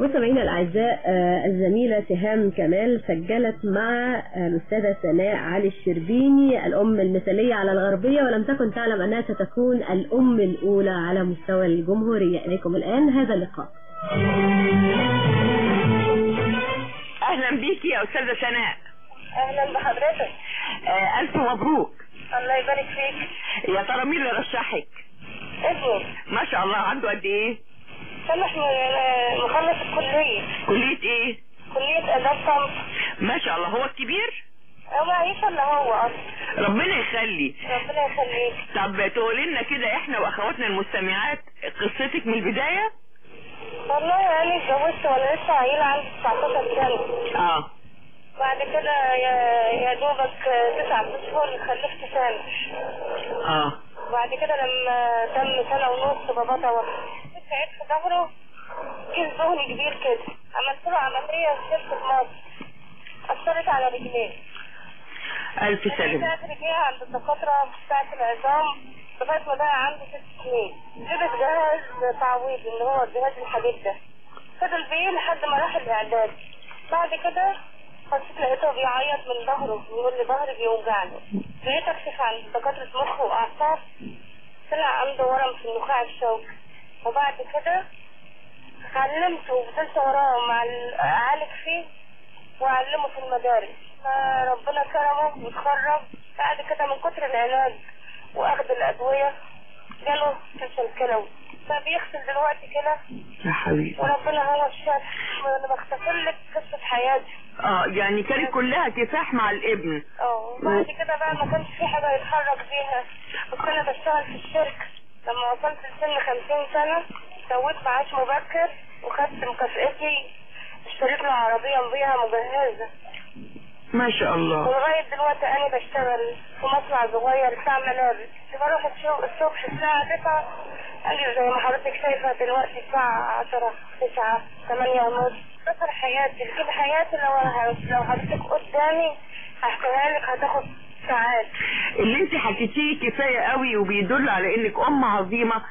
مستمعينا الأعزاء آه، الزميلة سهام كمال سجلت مع آه، الأستاذة سناء علي الشربيني الأم المثالية على الغربية ولم تكن تعلم أنها ستكون الأم الأولى على مستوى الجمهورية. إليكم الآن هذا اللقاء. أهلا بيكي يا أستاذة سناء. أهلا بحضرتك. آه ألف مبروك. الله يبارك فيك. يا ترى مين اللي رشحك؟ ابني ما شاء الله عنده قد إيه؟ سامح م- مخلص الكلية. كلية إيه؟ كلية آداب صمت. ما شاء الله هو الكبير؟ هو عايشة اللي هو؟ أصلا ربنا يخلي. ربنا يخليك. طب تقولي لنا كده إحنا وأخواتنا المستمعات قصتك من البداية؟ والله يعني اتجوزت وأنا لسه عيلة عندي 19 سنة. آه. بعد كده يا يا دوبك تسعة أشهر خلفت سنة. آه. بعد كده لما تم سنة ونص بابا توفى. سعيد في ظهره كيس دهني كبير كده. عملت له عملية في شركة مصر. أثرت على رجليه. ألف سلامه بتاعت رجليها عند الدكاترة بتاعت العظام لغاية ما بقى عنده ست سنين. لبس جهاز تعويض اللي هو الجهاز الحديد ده. فضل بيه لحد ما راح الإعداد. بعد كده بصيت لقيته بيعيط من ظهره بيقول لي ظهري بيوجعني. بقيت اكشف عن دكاترة مخ وأعصاب طلع عنده ورم في النخاع الشوكي وبعد كده علمته وفضلت وراه مع ال- أعالج فيه وأعلمه في المدارس. فربنا كرمه واتخرج. بعد كده من كتر العلاج وأخذ الأدوية جاله فشل كلوي فبيغسل دلوقتي كده. يا حبيبي. وربنا هو الشافي. وأنا بختصر لك قصة حياتي. آه يعني كانت كلها كفاح مع الابن. آه وبعد كده بقى ما كانش في حاجة يتحرك بيها. كنت أنا بشتغل في الشركة. لما وصلت لسن خمسين سنة سويت معاش مبكر وخدت مكافئتي اشتريت له عربية بيها مجهزة. ما شاء الله. ولغاية دلوقتي أنا بشتغل في مصنع صغير بتاع ملابس بروح الصبح الساعة تسعة أجي زي ما حضرتك شايفة دلوقتي الساعة عشرة تسعة ثمانية ونص. سفر حياتي. كده حياتي لو لو حضرتك قدامي هحكيها لك هتاخد ساعات. اللي انت حكيتيه كفاية قوي وبيدل على انك ام عظيمة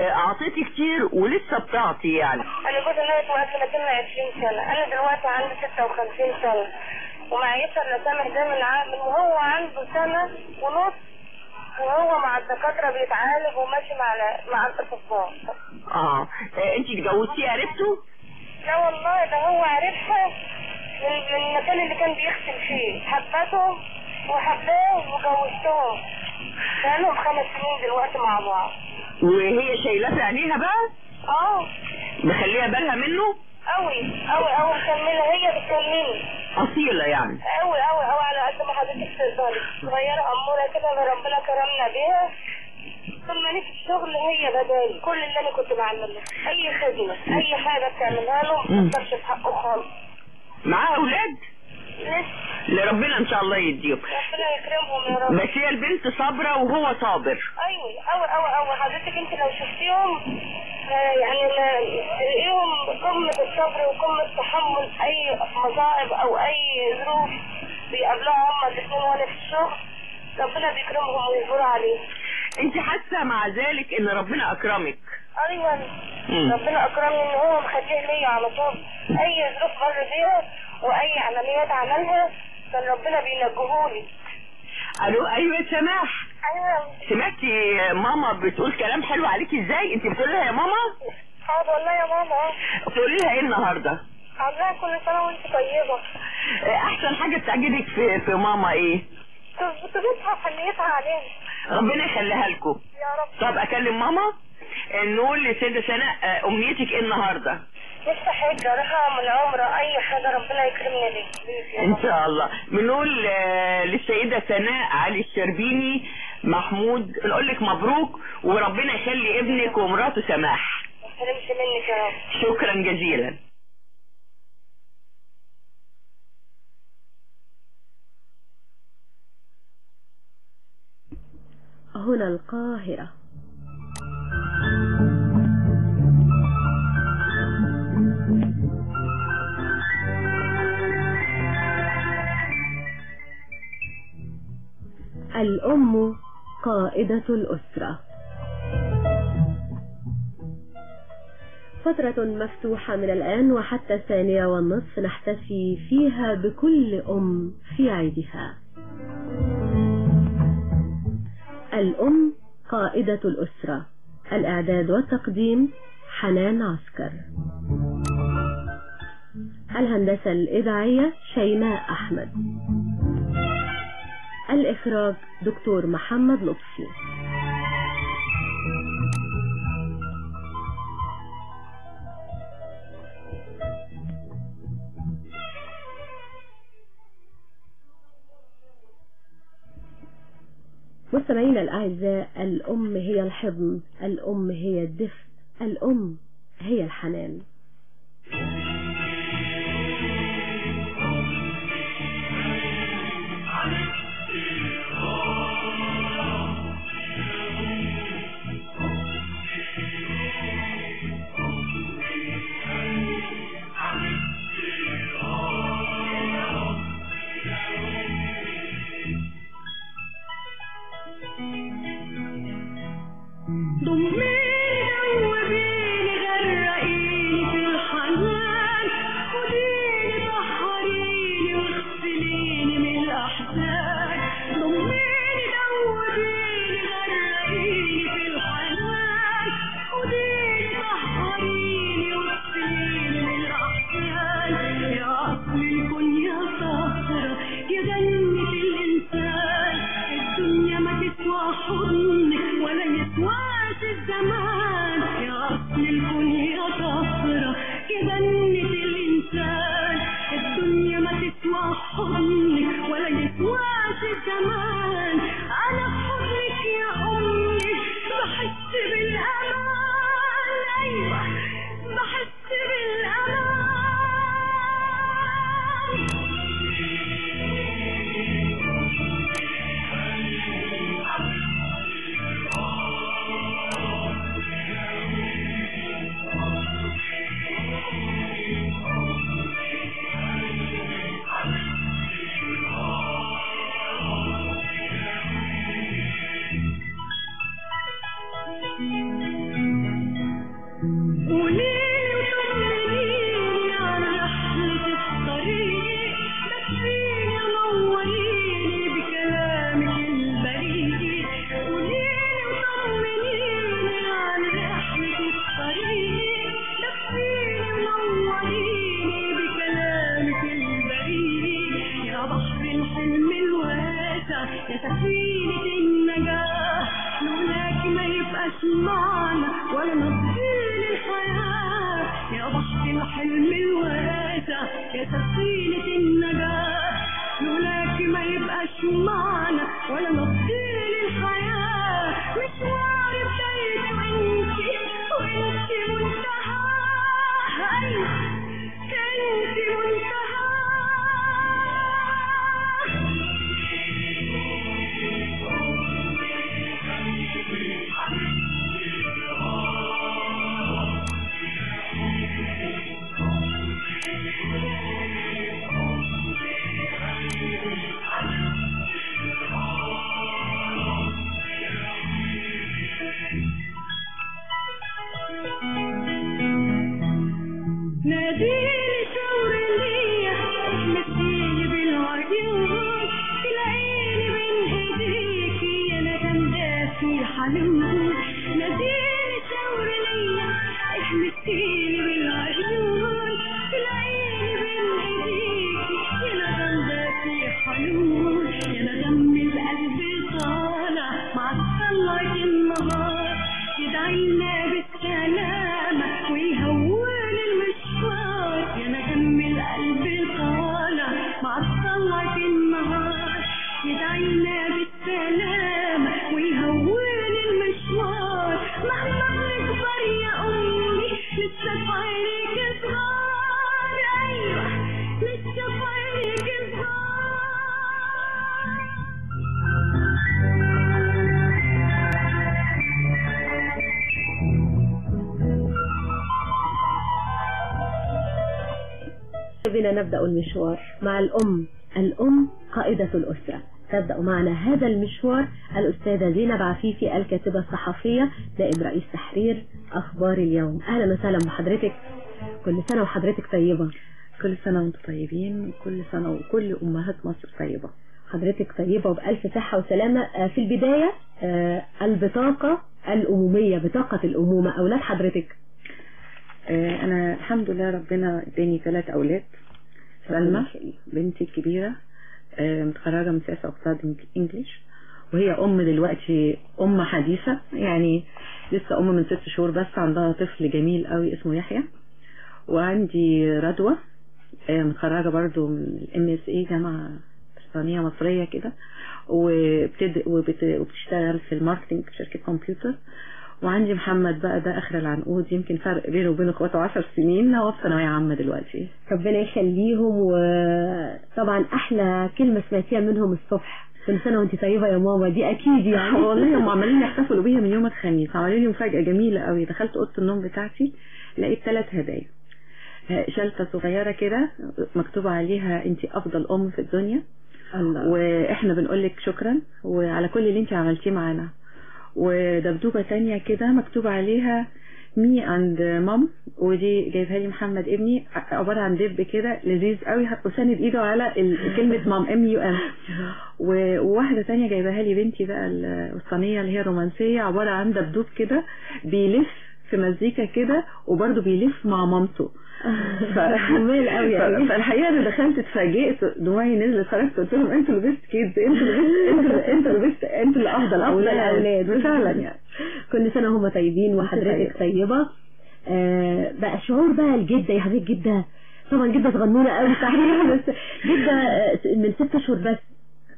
آه، اعطيتي كتير ولسه بتعطي يعني. أنا جوزي مات وقت ما كنا عشرين سنة. أنا دلوقتي عندي ستة وخمسين سنة. ومعيشة لسامح ده من من وهو عنده سنة ونص وهو مع الدكاترة بيتعالج وماشي مع مع الأطباء. آه. آه، انت اتجوزتيه عرفته لا والله ده هو عرفها من المكان اللي كان بيغسل فيه. حبته وحباه وجوزتهم. بقالهم خمس سنين دلوقتي مع بعض. وهي شايلاه في عينيها بقى؟ آه. مخليها بالها منه؟ قوي قوي قوي مكملة هي بتكملني أصيلة يعني. قوي قوي قوي على قد ما حضرتك تقدري. صغيرة أمورة كده ربنا كرمنا بيها. طول ما في الشغل هي بدالي. كل اللي أنا كنت بعمله. أي خدمة أي حاجة بتعملها له. ما في حقه خالص. معاها أولاد؟ اللي ربنا إن شاء الله يديهم. ربنا يكرمهم يا رب. بس هي البنت صابرة وهو صابر. أيوه. قوي قوي قوي حضرتك أنت لو شفتيهم آه، يعني ما تلاقيهم قمة الصبر وقمة تحمل أي مصاعب أو أي ظروف بيقابلوها هما الاثنين وأنا في الشغل. ربنا بيكرمهم ويصبروا عليه انت حاسه مع ذلك ان ربنا اكرمك. أيوه. مم. ربنا اكرمني ان هو مخليه ليا على طول. اي ظروف مر بيها واي عمليات عملها كان ربنا بينجهولي. ألو أيوه يا سماح. أيوه. سمعتي ماما بتقول كلام حلو عليكي إزاي؟ انت بتقولي لها يا ماما؟ حاضر والله يا ماما. بتقولي لها إيه النهارده؟ عاملاها كل سنة وانت طيبة. احسن حاجة بتعجبك في في ماما إيه؟ تظبطها حنيتها علينا ربنا يخليها لكم. طب أكلم ماما؟ نقول لسيدة سناء آه، أمنيتك إيه النهارده؟ لسه حاجة رحم العمر أي حاجة ربنا بيك يا إن. شاء الله. بنقول آه، للسيدة سناء علي الشربيني محمود نقول لك مبروك وربنا يخلي ابنك ومراته سماح. ما منك يا رب شكرا جزيلا. هنا القاهرة. الأم قائدة الأسرة. فترة مفتوحة من الآن وحتى الثانية والنصف نحتفي فيها بكل أم في عيدها. الأم قائدة الأسرة الإعداد والتقديم حنان عسكر. الهندسة الإذاعية شيماء أحمد. الإخراج دكتور محمد لطفي. مستمعينا الأعزاء الأم هي الحضن الأم هي الدفء الأم هي الحنان. तुम में نبدأ المشوار مع الأم. الأم قائدة الأسرة. تبدأ معنا هذا المشوار الأستاذة زينب عفيفي الكاتبة الصحفية نائب رئيس تحرير أخبار اليوم. أهلا وسهلا بحضرتك. كل سنة وحضرتك طيبة. كل سنة وأنتم طيبين. كل سنة وكل أمهات مصر طيبة. حضرتك طيبة وبألف صحة وسلامة. آه، في البداية آه، البطاقة الأمومية بطاقة الأمومة أولاد حضرتك. آه، أنا الحمد لله ربنا اداني ثلاث أولاد. سلمى. بنتي الكبيرة. آه، متخرجة من سياسة واقتصاد English. وهي أم دلوقتي أم حديثة. يعني لسه أم من ست شهور بس. عندها طفل جميل قوي اسمه يحيى. وعندي رضوى. آه، متخرجة برضو من ال MSA جامعة بريطانية مصرية كده. وبتشتغل في ال marketing في شركة كمبيوتر. وعندي محمد بقى ده آخر العنقود. يمكن فرق بينه وبين اخواته 10 سنين. هو في ثانوية عامة دلوقتي. ربنا يخليهم. وطبعا أحلى كلمة سمعتيها منهم الصبح. كل سنة وانت طيبة يا ماما. دي أكيد يعني. والله هم عمالين يحتفلوا بيا من يوم الخميس. عملوا لي مفاجأة جميلة قوي. دخلت أوضة النوم بتاعتي لقيت ثلاث هدايا. شلتة صغيرة كده مكتوب عليها انت أفضل أم في الدنيا. الله. وإحنا بنقول لك شكرا. وعلى كل اللي انت عملتيه معانا. ودبدوبة تانية كده مكتوب عليها me and mum ودي جايبها لي محمد ابني ع- عبارة عن دب كده لذيذ قوي وساند ايده على كلمة mum M U M وواحدة تانية جايبها لي بنتي بقى ال- الصينية اللي هي الرومانسية عبارة عن دبدوب كده بيلف في مزيكا كده وبرضه بيلف مع مامته. ف... جميل قوي. ف- فالحقيقة أنا دخلت اتفاجئت دموعي نزلت خرجت قلت لهم أنتوا اللي best kids أنتوا اللي best أنتوا best أنتوا اللي أفضل أولاد. فعلا يعني. كل سنة وهم طيبين وحضرتك طيبة. آه بقى شعور بقى الجدة يا حبيبي جدة. طبعا جدة صغنونة قوي صحيح بس جدة آه، من ست اشهر بس.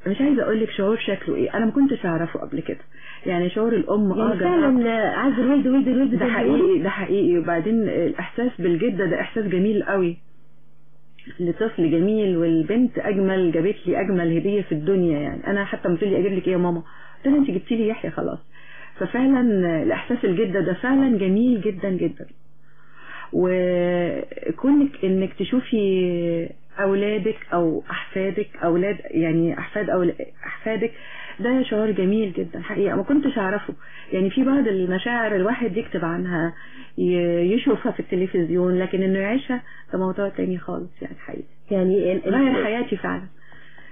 مش عايزة أقول لك شعور شكله إيه. أنا ما كنتش أعرفه قبل كده. يعني شعور الأم يعني ده فعلا آه، عايز الولد ولد الولد ده حقيقي ده حقيقي. وبعدين الإحساس بالجدة ده إحساس جميل قوي. لطفل جميل والبنت أجمل جابت لي أجمل هدية في الدنيا يعني. أنا حتى قلت لي أجيب لك إيه يا ماما؟ قلت لها أنت جبتي لي يحيى خلاص. ففعلا الإحساس الجدة ده فعلا جميل جدا جدا. وكونك إنك تشوفي أولادك أو أحفادك أولاد يعني أحفاد أو أحفادك. ده شعور جميل جدا حقيقة ما كنتش أعرفه. يعني في بعض المشاعر الواحد يكتب عنها يشوفها في التلفزيون لكن إنه يعيشها ده موضوع تاني خالص يعني حقيقي يعني غير حياتي فعلا.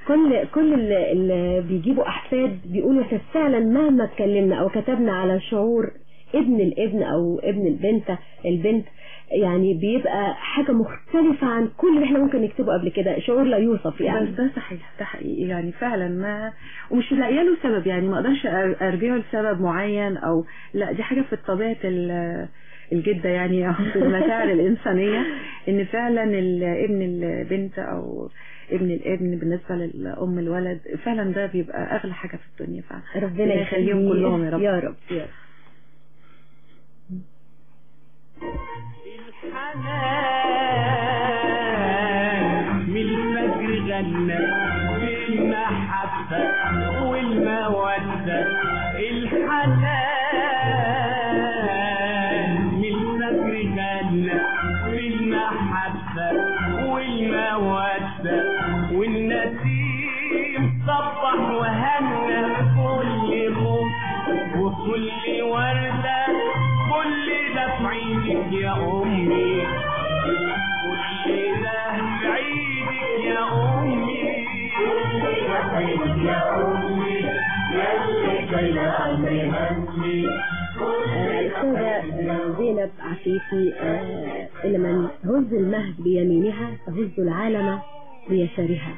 كل كل اللي, بيجيبوا أحفاد بيقولوا فعلا مهما اتكلمنا أو كتبنا على شعور ابن الابن أو ابن البنت البنت يعني بيبقى حاجة مختلفة عن كل اللي إحنا ممكن نكتبه قبل كده شعور لا يوصف بس يعني ده صحيح ده حقيقي. يعني فعلا ما ومش لاقية له سبب يعني ما أقدرش ارجعه لسبب معين أو لا دي حاجة في طبيعة ال- الجدة يعني أو في المشاعر الإنسانية إن فعلا ابن البنت أو ابن الابن بالنسبة للأم الولد فعلا ده بيبقى أغلى حاجة في الدنيا فعلا. ربنا يخليهم يخليه. كلهم يا رب. يا رب يا رب. الحنان من غنى بالمحبة والمودة. الأستاذة زينب عفيفي آه، إن من تهز المهد بيمينها تهز العالم بيسارها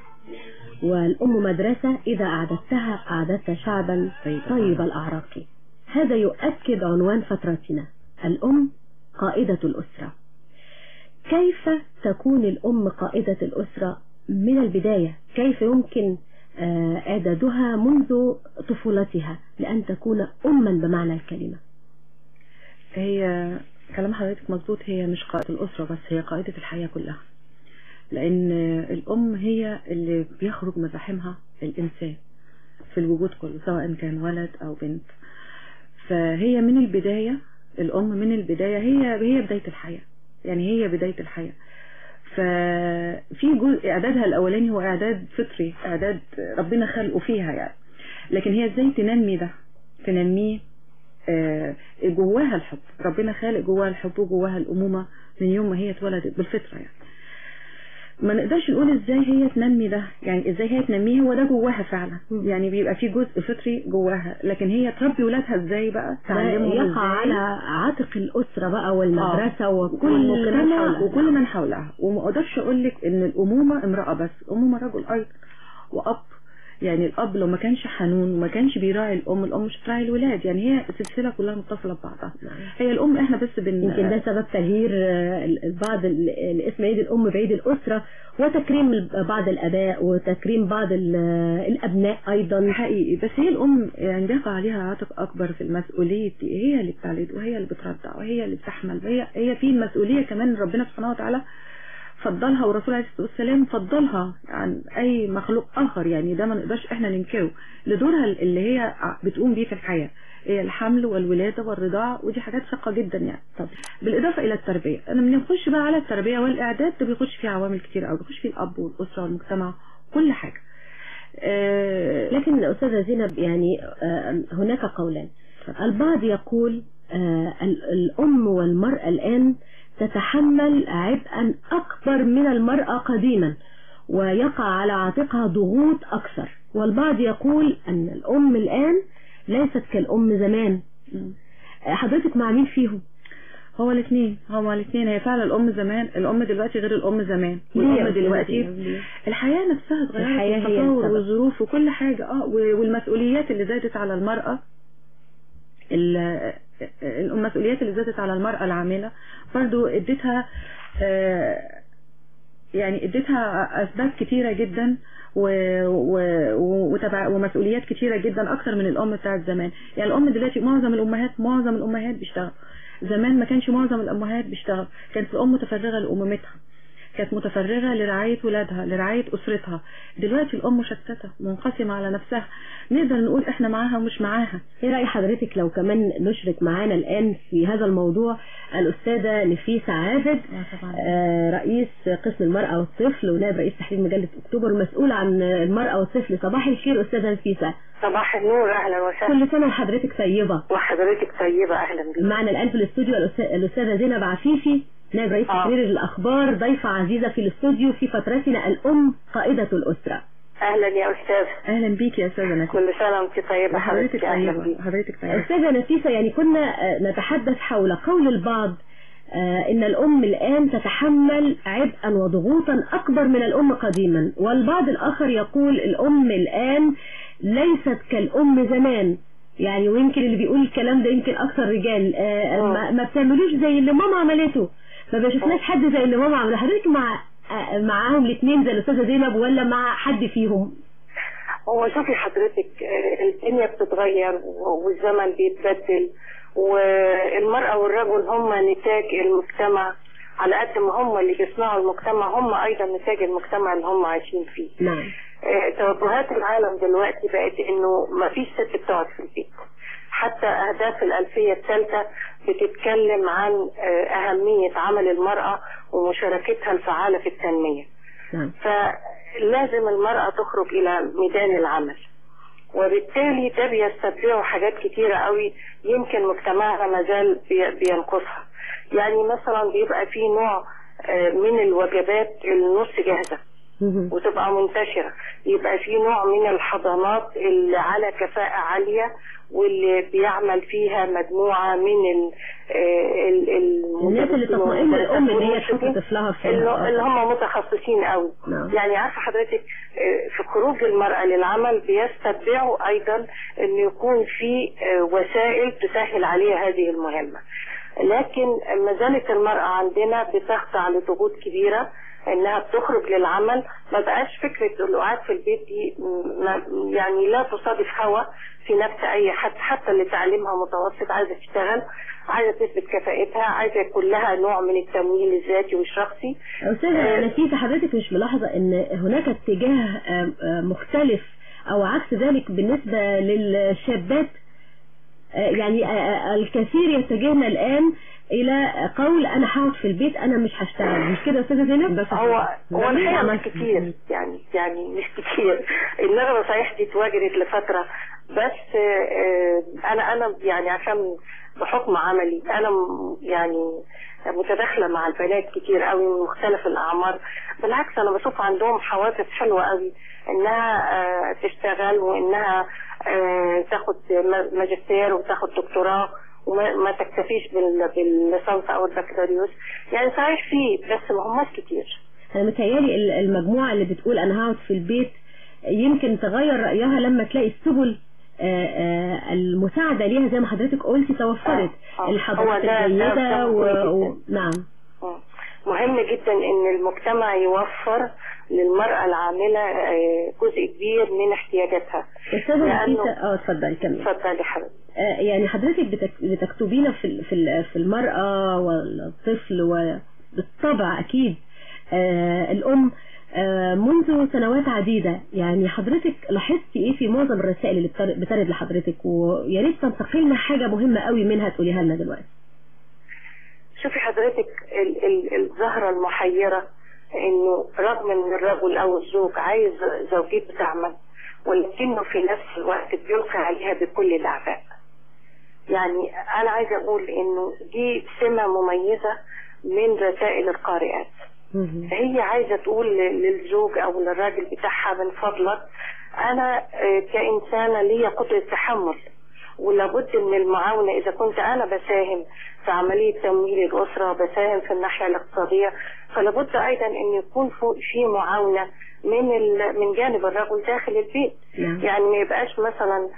والأم مدرسة إذا أعددتها أعددت شعبا طيب الأعراق. هذا يؤكد عنوان فترتنا. الأم قائدة الأسرة. كيف تكون الأم قائدة الأسرة؟ من البداية كيف يمكن آه، إعدادها منذ طفولتها لأن تكون أما بمعنى الكلمة؟ هي كلام حضرتك مظبوط هي مش قائدة الأسرة بس هي قائدة الحياة كلها. لأن الأم هي اللي بيخرج من رحمها الإنسان في الوجود كله سواء كان ولد أو بنت. فهي من البداية الأم من البداية هي هي بداية الحياة. يعني هي بداية الحياة. ففي جزء إعدادها الأولاني هو إعداد فطري إعداد ربنا خلقه فيها يعني. لكن هي إزاي تنمي ده؟ تنميه جواها الحب. ربنا خالق جواها الحب وجواها الأمومة من يوم ما هي اتولدت بالفطرة يعني. ما نقدرش نقول إزاي هي تنمي ده. يعني إزاي هي تنميه هو ده جواها فعلا. يعني بيبقى في جزء فطري جواها. لكن هي تربي ولادها إزاي بقى؟ تعلمهم يقع؟ على عاتق الأسرة بقى والمدرسة وكل من حولها. وكل من حولها. وما أقدرش أقول لك إن الأمومة امرأة بس. الأمومة رجل أيضا. وأب. يعني الأب لو ما كانش حنون وما كانش بيراعي الأم الأم مش هتراعي الولاد. يعني هي السلسلة كلها متصلة ببعضها. هي الأم إحنا بس بن يمكن ده سبب تغيير آه، بعض ال- الاسم عيد الأم بعيد الأسرة وتكريم بعض الآباء وتكريم بعض ال- الأبناء أيضا. حقيقي. بس هي الأم يعني بيقع عليها عاتق أكبر في المسؤولية. دي هي اللي بتولد وهي اللي بترضع وهي اللي بتحمل. وهي هي في المسؤوليه كمان ربنا سبحانه وتعالى فضلها والرسول عليه الصلاة والسلام فضلها عن أي مخلوق آخر يعني ده ما نقدرش إحنا ننكره. لدورها اللي هي بتقوم بيه في الحياة. هي الحمل والولادة والرضاعه ودي حاجات شاقة جدا يعني. طب بالإضافة إلى التربية أنا بنخش بقى على التربية والإعداد ده بيخش فيه عوامل كتير قوي بيخش فيه الأب والأسرة والمجتمع كل حاجة. آه، لكن أستاذة زينب يعني آه، هناك قولان. البعض يقول آه، ال- الأم والمرأة الآن تتحمل عبئا أكبر من المرأة قديما ويقع على عاتقها ضغوط أكثر. والبعض يقول أن الأم الآن ليست كالأم زمان. حضرتك مع مين فيهم؟ هو الاثنين هو الاثنين. هي فعلا الأم زمان الأم دلوقتي غير الأم زمان. والأم دلوقتي؟ الحياة نفسها اتغيرت السبب. والظروف وكل حاجة. آه والمسؤوليات اللي زادت على المرأة ال- المسؤوليات اللي زادت على المرأة العاملة. برضو اديتها آه، يعني اديتها أسباب كتيرة جدا و... و... وتبع... ومسؤوليات كتيرة جدا أكتر من الأم بتاعت زمان. يعني الأم دلوقتي معظم الأمهات معظم الأمهات بيشتغلوا. زمان ما كانش معظم الأمهات بيشتغل كانت الأم متفرغة لأمومتها. كانت متفرغة لرعاية ولادها لرعاية أسرتها. دلوقتي الأم مشتتة منقسمة على نفسها. نقدر نقول إحنا معاها ومش معاها. إيه رأي حضرتك لو كمان نشرك معانا الآن في هذا الموضوع الأستاذة نفيسة عابد طبعا. آه، رئيس قسم المرأة والطفل ونائب رئيس تحرير مجلة أكتوبر مسؤول عن المرأة والطفل. صباح الخير أستاذة نفيسة. صباح النور أهلا وسهلا. كل سنة وحضرتك طيبة. وحضرتك طيبة أهلا بيك. معنا الآن في الاستوديو الأستاذ- الأستاذة زينب عفيفي. نائب رئيس آه. تحرير الأخبار ضيفة عزيزة في الاستوديو في فترتنا الأم قائدة الأسرة. أهلا يا أستاذ. أهلا بيك يا أستاذة نفيسه كل سنة وأنت طيبة حضرتك طيبة حضرتك طيبة. أستاذة نفيسة يعني كنا آه، نتحدث حول قول البعض آه، إن الأم الآن تتحمل عبئا وضغوطا أكبر من الأم قديما. والبعض الآخر يقول الأم الآن ليست كالأم زمان. يعني ويمكن اللي بيقول الكلام ده يمكن أكثر رجال آه، ما بتعملوش زي اللي ماما عملته. ما بشوفناش حد زي اللي ماما عمله حضرتك مع آه، معاهم الاثنين زي الأستاذة زينب ولا مع حد فيهم؟ هو شوفي حضرتك آه، الدنيا بتتغير والزمن بيتبدل والمرأة والرجل هم نتاج المجتمع. على قد ما هم اللي بيصنعوا المجتمع هم أيضا نتاج المجتمع اللي هم عايشين فيه. نعم. آه، توجهات العالم دلوقتي بقت إنه ما فيش ست بتقعد في البيت. حتى أهداف الألفية الثالثة بتتكلم عن آه، أهمية عمل المرأة ومشاركتها الفعالة في التنمية. نعم. فلازم المرأة تخرج إلى ميدان العمل. وبالتالي ده بيستتبعه حاجات كتيرة قوي يمكن مجتمعنا مازال بي- بينقصها. يعني مثلا بيبقى في نوع آه، من الوجبات النص جاهزة. وتبقى منتشرة. يبقى في نوع من الحضانات اللي على كفاءة عالية واللي بيعمل فيها مجموعة من ال ال ال- الناس اللي تطمئن الأم إن هي والمشرفين طفلها في اللي اللي هم متخصصين قوي. نعم. يعني عارفة حضرتك آه، في خروج المرأة للعمل بيستتبعوا أيضا إن يكون في آه، وسائل تسهل عليها هذه المهمة. لكن ما زالت المرأة عندنا بتخضع لضغوط كبيرة. إنها بتخرج للعمل. ما بقاش فكرة القعاد في البيت دي يعني لا تصادف هوى في نفس أي حد حتى اللي تعليمها متوسط عايزة تشتغل عايزة تثبت كفاءتها عايزة يكون لها نوع من التمويل الذاتي والشخصي. أستاذة نفيسة حضرتك مش ملاحظة أن هناك اتجاه آم، آم، مختلف أو عكس ذلك بالنسبة للشابات؟ آه، يعني آه، آه، الكثير يتجهن الآن إلى قول أنا هقعد في البيت أنا مش هشتغل. مش كده يا أستاذة زينب؟ بس هو هو الحقيقة مش. كتير. يعني يعني مش كتير. النغمة صحيح دي اتواجدت لفترة. بس آه، أنا أنا يعني عشان بحكم عملي أنا يعني متداخلة مع البنات كتير قوي من مختلف الأعمار. بالعكس أنا بشوف عندهم حوافز حلوة قوي. إنها آه، تشتغل وإنها آه، تاخد ماجستير وتاخد دكتوراه. وما ما تكتفيش بال- بالليسانس أو البكالوريوس يعني صحيح في بس ما هماش كتير أنا متهيألي ال- المجموعة اللي بتقول أنا هقعد في البيت يمكن تغير رأيها لما تلاقي السبل آه، آه، المساعدة ليها زي ما حضرتك قلتي توفرت آه،. الحضارات الجيدة ده و... و... نعم. مهم جدا إن المجتمع يوفر للمرأة العاملة آه، جزء كبير من احتياجاتها. استاذة لأنه- آه اتفضلي كملي اتفضلي حبيبتي. آه، يعني حضرتك بتك- بتكتبين في في في المرأة والطفل وبالطبع أكيد. آه، الأم آه، منذ سنوات عديدة. يعني حضرتك لاحظتي إيه في معظم الرسائل اللي بتر- بترد لحضرتك؟ ويا ريت تنتقي لنا حاجة مهمة قوي منها تقوليها لنا دلوقتي. شوفي حضرتك ال- ال- الزهرة المحيرة إنه رغم إن الرجل أو الزوج عايز زوجته تعمل ولكنه في نفس الوقت بيلقي عليها بكل الاعباء يعني أنا عايزة أقول إنه دي سمة مميزة من رسائل القارئات. هي عايزة تقول للزوج أو للراجل بتاعها من فضلك أنا آه، كإنسانة ليا قدرة تحمل. ولابد من المعاونة إذا كنت أنا بساهم في عملية تمويل الأسرة بساهم في الناحية الاقتصادية فلابد أيضا أن يكون فوق- في معاونة من ال- من جانب الرجل داخل البيت نعم. يعني ما يبقاش مثلا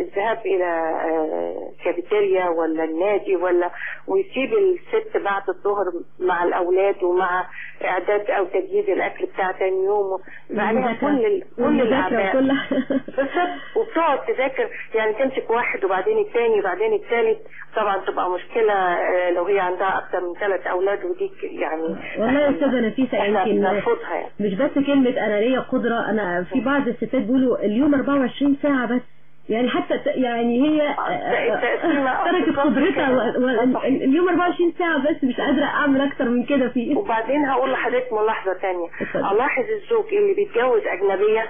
الذهاب إلى آه، كافيتيريا ولا النادي ولا ويسيب الست بعد الظهر مع الأولاد ومع إعداد أو تجهيز الأكل بتاع تاني يوم. عليها كل كل الاعباء بالظبط. وبتقعد تذاكر. يعني تمسك واحد وبعدين الثاني وبعدين الثالث طبعا تبقى مشكلة آه، لو هي عندها أكثر من ثلاث أولاد ودي يعني والله يا أستاذة نفيسة يمكن يعني. مش بس كلمة أنا ليا قدرة. أنا في بعض الستات بيقولوا اليوم 24 ساعة بس. يعني حتى يعني هي تقسيمة تركت بالظبط قدرتها كده. و- و- اليوم 24 ساعة بس مش قادرة أعمل أكتر من كده فيه وبعدين هقول لحضرتك ملاحظة تانية. ألاحظ الزوج اللي بيتجوز أجنبية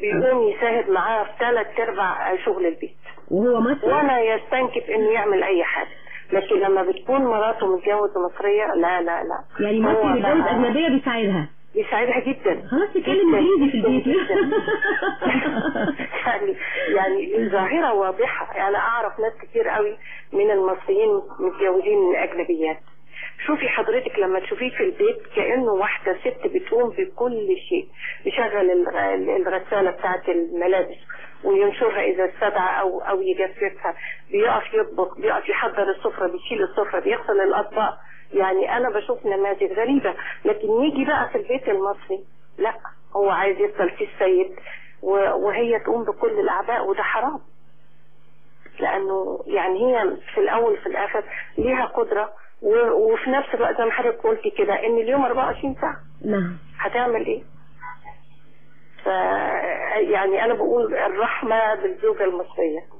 بيقوم يساعد معاها في ثلاث أرباع شغل البيت. وهو مصري؟ ولا يستنكف إنه يعمل أي حاجة. لكن لما بتكون مراته متجوزة مصرية لا لا لا. يعني مصري متجوز أجنبية بيساعدها؟ بيساعدها جدا. خلاص تتكلم جداً، إنجليزي في البيت. جداً. يعني يعني ظاهرة واضحة. يعني أعرف ناس كتير قوي من المصريين متجوزين من أجنبيات. شوفي حضرتك لما تشوفيه في البيت كأنه واحدة ست بتقوم بكل شيء يشغل ال- ال- الغسالة بتاعت الملابس وينشرها إذا استدعى أو أو يجففها. بيقف يطبخ بيقف يحضر السفرة بيشيل السفرة بيغسل الأطباق. يعني أنا بشوف نماذج غريبة لكن نيجي بقى في البيت المصري لا هو عايز يفضل في السيد وهي تقوم بكل الأعباء وده حرام. لأنه يعني هي في الأول في الآخر ليها قدرة و- وفي نفس الوقت زي ما حضرتك قلتي كده إن اليوم 24 ساعة. نعم. هتعمل إيه؟ ف يعني أنا بقول الرحمة بالزوجة المصرية. آه،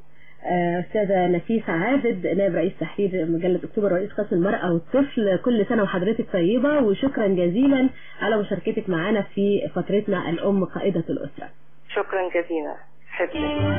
أستاذة نفيسة عابد نائب رئيس تحرير مجلة أكتوبر رئيس قسم المرأة والطفل كل سنة وحضرتك طيبة وشكرا جزيلا على مشاركتك معنا في فترتنا الأم قائدة الأسرة. شكرا جزيلا. حبيبي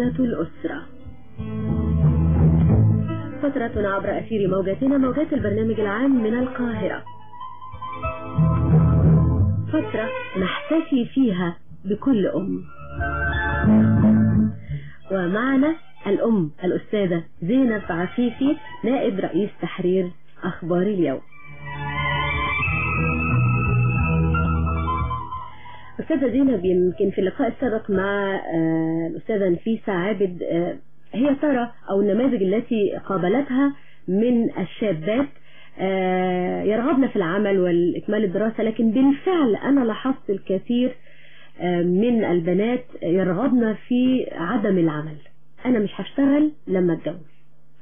قائدة الأسرة. فترة عبر أثير موجاتنا موجات البرنامج العام من القاهرة. فترة نحتفي فيها بكل أم. ومعنا الأم الأستاذة زينب عفيفي نائب رئيس تحرير أخبار اليوم. أستاذة زينب يمكن في اللقاء السابق مع آه، الأستاذة نفيسة عابد آه، هي ترى أو النماذج التي قابلتها من الشابات آه، يرغبن في العمل والإكمال الدراسة لكن بالفعل أنا لاحظت الكثير من البنات يرغبن في عدم العمل. أنا مش هشتغل لما أتجوز.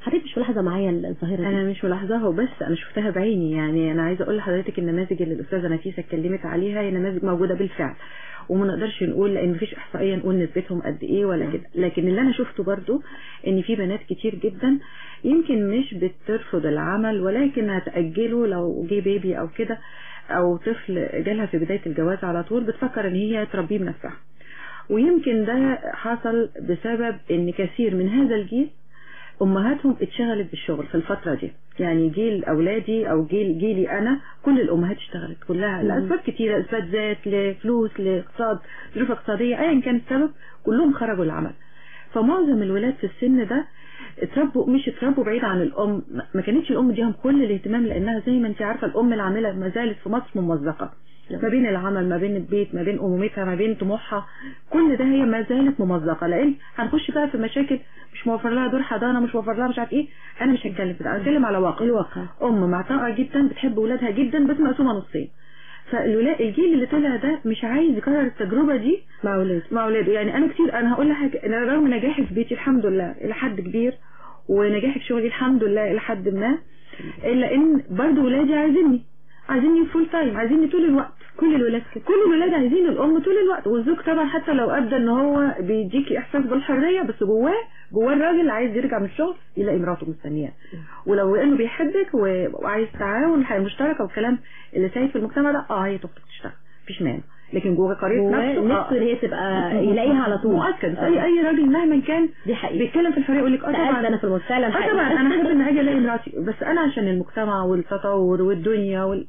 حضرتك مش ملاحظة معايا الظاهرة دي؟ أنا مش ملاحظاها وبس أنا شفتها بعيني يعني. أنا عايزة أقول لحضرتك النماذج اللي الأستاذة نفيسة اتكلمت عليها هي نماذج موجودة بالفعل. وما نقدرش نقول لأن مفيش إحصائية نقول نسبتهم قد إيه ولا كده. لكن اللي أنا شفته برضو إن في بنات كتير جدا يمكن مش بترفض العمل ولكن هتأجله لو جه بيبي أو كده أو طفل جالها في بداية الجواز على طول بتفكر إن هي تربيه بنفسها. ويمكن ده حصل بسبب إن كثير من هذا الجيل أمهاتهم اتشغلت بالشغل في الفترة دي. يعني جيل أولادي أو جيل جيلي أنا كل الأمهات اشتغلت كلها. لأسباب كتيرة أسباب ذات لفلوس لاقتصاد ظروف اقتصادية ايا كان السبب كلهم خرجوا العمل. فمعظم الولاد في السن ده اتربوا مش اتربوا بعيد عن الأم. ما- ما كانتش الأم ديهم كل الاهتمام لأنها زي ما أنت عارفة الأم العاملة ما زالت في مصر ممزقه ما بين العمل ما بين البيت ما بين أمومتها ما بين طموحها كل ده هي ما زالت ممزقة. لأن هنخش بقى في مشاكل مش موفر لها دور حضانه مش موفر لها مش عارف إيه. أنا مش هتكلم في ده أنا هتكلم على واقع. الواقع. أم معطاءه جدا بتحب ولادها جدا بس مقسومة نصين. فالولاد الجيل اللي طلع ده مش عايز يكرر التجربة دي مع أولاده. مع أولاده. يعني أنا كتير أنا هقول حاجة. أنا رغم نجاحي في بيتي الحمد لله إلى حد كبير ونجاحي في شغلي الحمد لله إلى حد ما إلا إن برضو ولادي عايزيني عايزيني full time عايزيني طول الوقت. كل الولاد كده. كل الولاد عايزين الأم طول الوقت. والزوج طبعا حتى لو ابدى إن هو بيديكي إحساس بالحرية بس جواه جواه الراجل عايز يرجع من الشغل يلاقي مراته مستنياه. ولو إنه بيحبك وعايز تعاون حياه مشتركة والكلام اللي سايد في المجتمع ده آه هي تخرج تشتغل. مفيش مانع. لكن جوه قرية نفسه نفسه ان هي تبقى يلاقيها على طول. مؤكد. اي أي راجل مهما كان دي حقيقة. بيتكلم في الحرية يقول لك آه طبعا. أنا في المستقبل آه طبعا. أنا أحب إن أجي ألاقي مراتي. بس أنا عشان المجتمع والتطور والدنيا وال...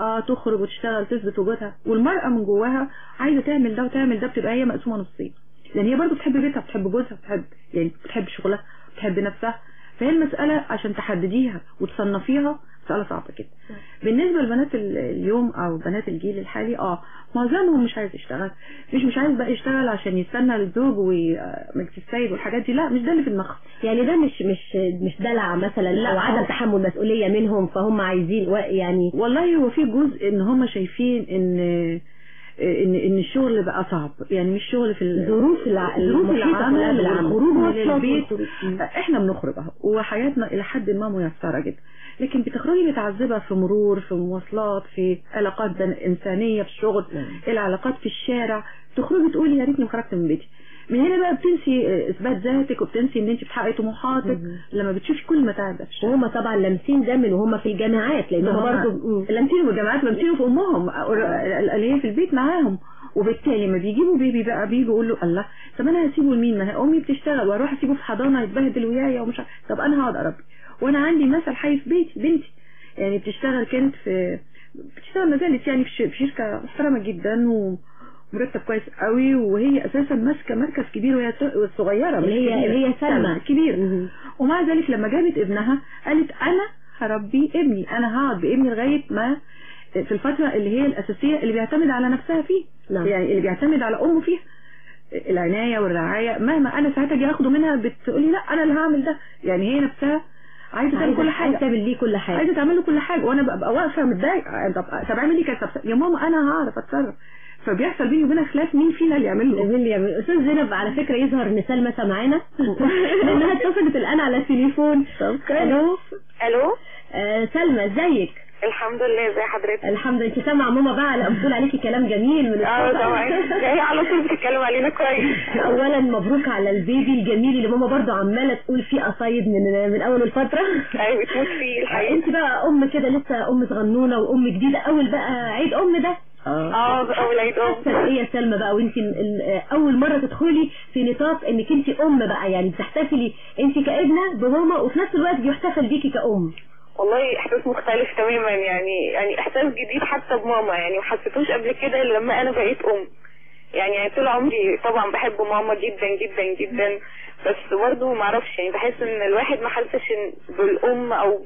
آه تخرج وتشتغل تثبت وجودها. والمرأة من جواها عايزة تعمل ده وتعمل ده بتبقى هي مقسومة نصين. لأن هي برضو بتحب بيتها بتحب جوزها بتحب يعني بتحب شغلها بتحب نفسها. فهي المسألة عشان تحدديها وتصنفيها مسألة صعبة جدا. بالنسبة لبنات ال- اليوم أو بنات الجيل الحالي آه معظمهم مش عايز يشتغل. مش مش عايز بقى يشتغل عشان يستنى الزوج ومجلس السيد والحاجات دي لا مش ده اللي في دماغهم. يعني ده مش مش مش دلع مثلا لا، أو عدم هو- تحمل مسؤولية منهم فهم عايزين يعني والله هو في جزء إن هم شايفين إن إن إن الشغل بقى صعب. يعني مش شغل في ال- ظروف الع- ظروف المحيطة العمل. والخروج من البيت. إحنا بنخرج أهو وحياتنا إلى حد ما ميسرة جدا. لكن بتخرجي متعذبة في مرور في مواصلات في علاقات إنسانية في الشغل العلاقات في الشارع تخرجي تقولي يا ريتني ما خرجت من بيتي. من هنا بقى بتنسي آه، إثبات ذاتك وبتنسي إن أنت بتحققي طموحاتك. لما بتشوفي كل المتاعب ده في وهم طبعا لامسين ده من وهم في الجامعات لأن هم برضه برضه لامسينه بالجامعات لامسينه في أمهم اللي هي في البيت معاهم. وبالتالي ما بيجيبوا بيبي بقى بيجوا يقول له الله طب أنا هسيبه لمين؟ ما هي أمي بتشتغل وأروح أسيبه في حضانة يتبهدل ويايا ومش طب أنا هقعد أربي. وأنا عندي مثل حي في بيتي بنتي يعني بتشتغل كانت في بتشتغل ما زالت يعني في شركة محترمة جدا ومرتب كويس قوي وهي أساسا ماسكة مركز كبير وهي صغيرة مش اللي هي- كبيرة. اللي هي سلمى. كبير. ومع ذلك لما جابت ابنها قالت أنا هربي ابني أنا هقعد بابني لغاية ما في الفترة اللي هي الأساسية اللي بيعتمد على نفسها فيه نعم. يعني اللي بيعتمد على أمه فيها العناية والرعاية مهما أنا ساعتها أجي أخده منها بتقولي لا أنا اللي هعمل ده يعني هي نفسها عايزة تعمل كل حاجة. تعمل ليه كل حاجة. عايزة تعمل له كل حاجة. وأنا ببقى واقفة متضايقة. طب طب اعمل لي طب يا ماما أنا هعرف أتصرف. فبيحصل بيني وبينها خلاف مين فينا اللي يعمل له. مين اللي يعمل أستاذ زينب على فكرة يظهر ان سلمى سامعانا لأنها اتصلت الآن على التليفون. طب. ألو؟ ألو؟ آه سلمى إزيك؟ الحمد لله ازي حضرتك؟ الحمد لله. انت سامعة ماما بقى لا بتقول عليكي كلام جميل من آه. طبعا. هي على طول بتتكلم علينا كويس. اولا مبروك على البيبي الجميل اللي ماما برضو عمالة تقول فيه قصايد من من أول الفترة. أيوه بتموت فيه الحقيقة. انت بقى أم كده لسه أم صغنونة وأم جديدة. أول بقى عيد أم ده. آه. آه أول عيد أم. حاسة إيه يا سلمى بقى؟ وانت أول مرة تدخلي في نطاق إنك انت أم بقى. يعني بتحتفلي انت كابنة بماما وفي نفس الوقت بيحتفل بيكي كأم. والله إحساس مختلف تماما يعني يعني إحساس جديد حتى بماما يعني ما حسيتوش قبل كده إلا لما أنا بقيت أم. يعني يعني طول عمري طبعا بحب ماما جدا جدا جدا. بس برضه ما أعرفش يعني بحس إن الواحد ما حسش بالأم أو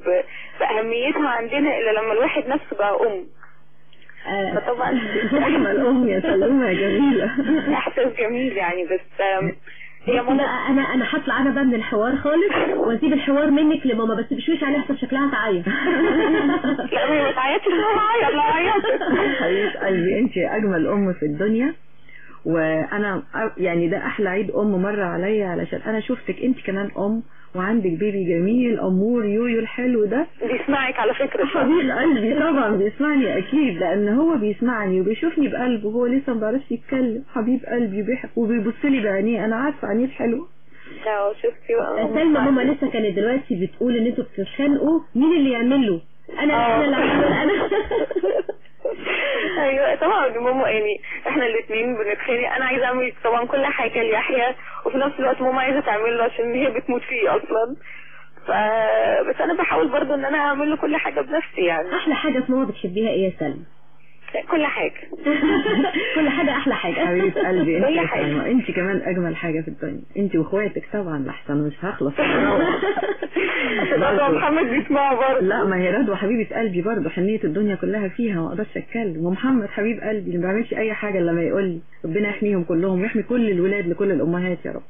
بأهميتها عندنا إلا لما الواحد نفسه بقى أم. آه، فطبعا اجمل أم يا سلومه يا جميلة. إحساس جميل يعني بس ماما. بقى أنا أنا هطلع أنا بقى من الحوار خالص وأسيب الحوار منك لماما بس بشويش عليها عشان شكلها تعيط. لا ما لا عيط حبيبة قلبي أنت أجمل أم في الدنيا. وأنا يعني ده أحلى عيد أم مر عليا علشان أنا شفتك أنت كمان أم. وعندك بيبي جميل أمور يويو الحلو ده. بيسمعك على فكرة. حبيب قلبي طبعا بيسمعني أكيد لأن هو بيسمعني وبيشوفني بقلبه هو لسه ما بيعرفش يتكلم. حبيب قلبي وبيبص لي بعينيه. أنا عارفة عينيه الحلوة. آه شفتي بقى. سلمى ماما لسه كانت دلوقتي بتقول إن أنتوا بتتخانقوا. مين اللي يعمل له؟ أنا أنا اللي أنا أيوه طبعا ماما يعني إحنا الاثنين بنتخانق. أنا عايزة أعمل طبعا كل حاجة ليحيى وفي نفس الوقت ماما عايزة تعمل له عشان هي بتموت فيه أصلا. ف بس أنا بحاول برضو إن أنا أعمل له كل حاجة بنفسي يعني. أحلى حاجة في ماما بتحبيها إيه يا سلمى؟ كل حاجة. كل حاجة أحلى حاجة. حبيبة قلبي انت كل حاجة. انت كمان أجمل حاجة في الدنيا. انت وإخواتك طبعا لحسن مش هخلص. محمد بيسمعه برضه لا ما هي رضوى حبيبة قلبي برضه حنية الدنيا كلها فيها ما أقدرش أتكلم. ومحمد حبيب قلبي اللي ما بيعملش أي حاجة إلا لما يقول لي. ربنا يحميهم كلهم ويحمي كل الولاد لكل الأمهات يا رب.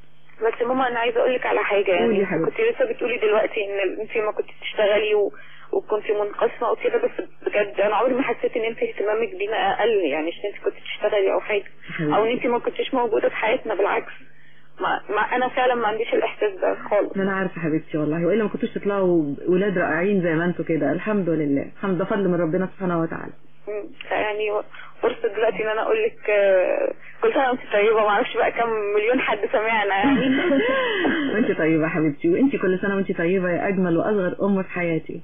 بس ماما أنا عايزة أقول لك على قولي يعني. كنت لسه بتقولي دلوقتي إن انت ما كنت بتشتغلي و... وكنت منقسمة وكده بس بجد أنا عمري ما حسيت إن انت اهتمامك بينا أقل يعني عشان انت كنت بتشتغلي أو حاجة. أو إن انت ما كنتش موجودة في حياتنا بالعكس ما, ما أنا فعلا ما عنديش الإحساس ده خالص ما أنا عارفة حبيبتي والله وإلا ما كنتوش تطلعوا ولاد رائعين زي ما أنتوا كده الحمد لله الحمد ده فضل من ربنا سبحانه وتعالى. يعني فرصة دلوقتي إن أنا أقول لك آه، كل سنه وانت طيبة ما أعرفش بقى كم مليون حد سمعنا يعني وانت طيبة حبيبتي وانت كل سنة وانت طيبة يا أجمل وأصغر أم في حياتي.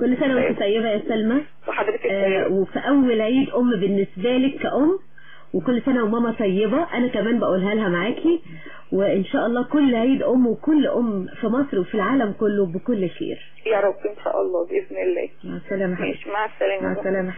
كل سنة وانت طيبة يا سلمى. وحضرتك آه طيبة. وفي أول عيد أم بالنسبة لك كأم وكل سنة وماما طيبة. أنا كمان بقولها لها معاكي. وإن شاء الله كل عيد أم وكل أم في مصر وفي العالم كله بكل خير. يا رب إن شاء الله بإذن الله. مع السلامة حبيبتي. مع السلامة. مع حبيبتي. السلامة.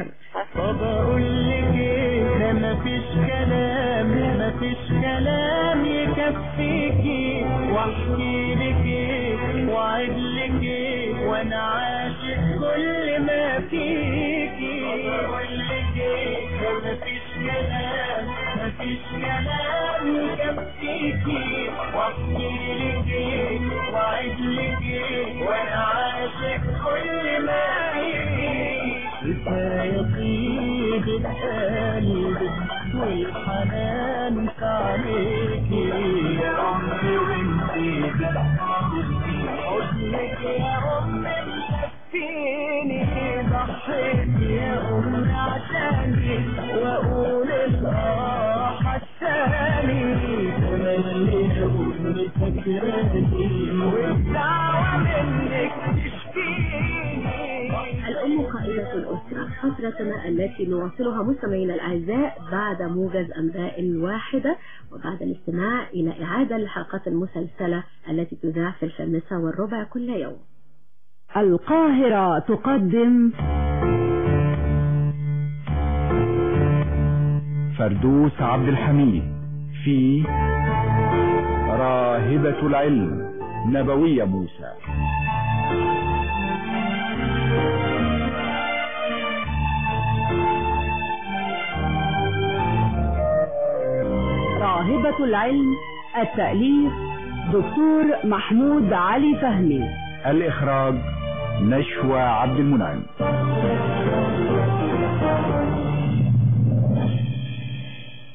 طب أقول لك إيه؟ ده مفيش كلام مفيش كلام يكفيكي. واحكي لك إيه؟ واعد لك إيه؟ وأنا عاشق كل ما فيكي إيه ده مفيش كلام مفيش كلام يكفيكي واحكي لك واعد لك وأنا عاشق كل ما فيكي طيبة قلبك والحنان في الأم قائدة الأسرة فترتنا التي نواصلها مستمعينا الأعزاء بعد موجز أنباء الواحدة وبعد الاستماع إلى إعادة للحلقات المسلسلة التي تذاع في الخامسة والربع كل يوم. القاهرة تقدم فردوس عبد الحميد في راهبة العلم نبوية موسى. راهبة العلم التأليف دكتور محمود علي فهمي. الإخراج نشوى عبد المنعم.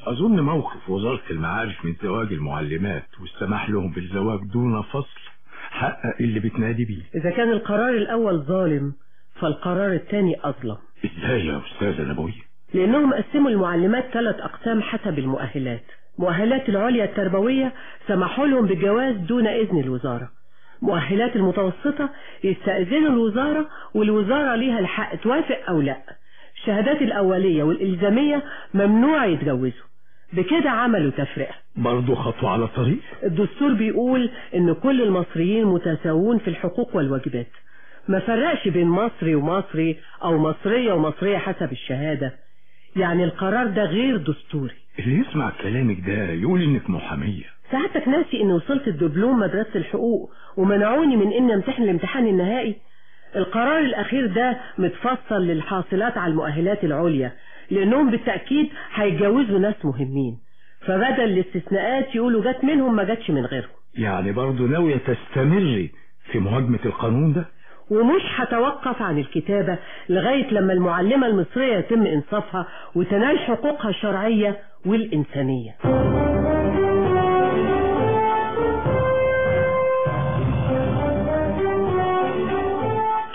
أظن موقف وزارة المعارف من زواج المعلمات والسماح لهم بالزواج دون فصل. حقق اللي بتنادي بيه. إذا كان القرار الأول ظالم فالقرار الثاني أظلم. إزاي يا أستاذة نبوية لأنهم قسموا المعلمات ثلاث أقسام حسب المؤهلات. مؤهلات العليا التربوية سمحوا لهم بالجواز دون إذن الوزارة. مؤهلات المتوسطة يستأذنوا الوزارة والوزارة ليها الحق توافق أو لا. الشهادات الأولية والإلزامية ممنوع يتجوزوا. بكده عملوا تفرقة. برضه خطوة على طريق؟ الدستور بيقول إن كل المصريين متساوون في الحقوق والواجبات. ما فرقش بين مصري ومصري أو مصرية ومصرية حسب الشهادة. يعني القرار ده غير دستوري. اللي يسمع كلامك ده يقول إنك محامية. ساعتك ناسي إني وصلت الدبلوم مدرسة الحقوق ومنعوني من إني أمتحن الامتحان النهائي. القرار الأخير ده متفصل للحاصلات على المؤهلات العليا. لأنهم بالتأكيد هيتجوزوا ناس مهمين. فبدل الاستثناءات يقولوا جت منهم ما جاتش من غيرهم. يعني برضه ناوية تستمري في مهاجمة القانون ده؟ ومش هتوقف عن الكتابة لغاية لما المعلمة المصرية يتم إنصافها وتنال حقوقها الشرعية والإنسانية.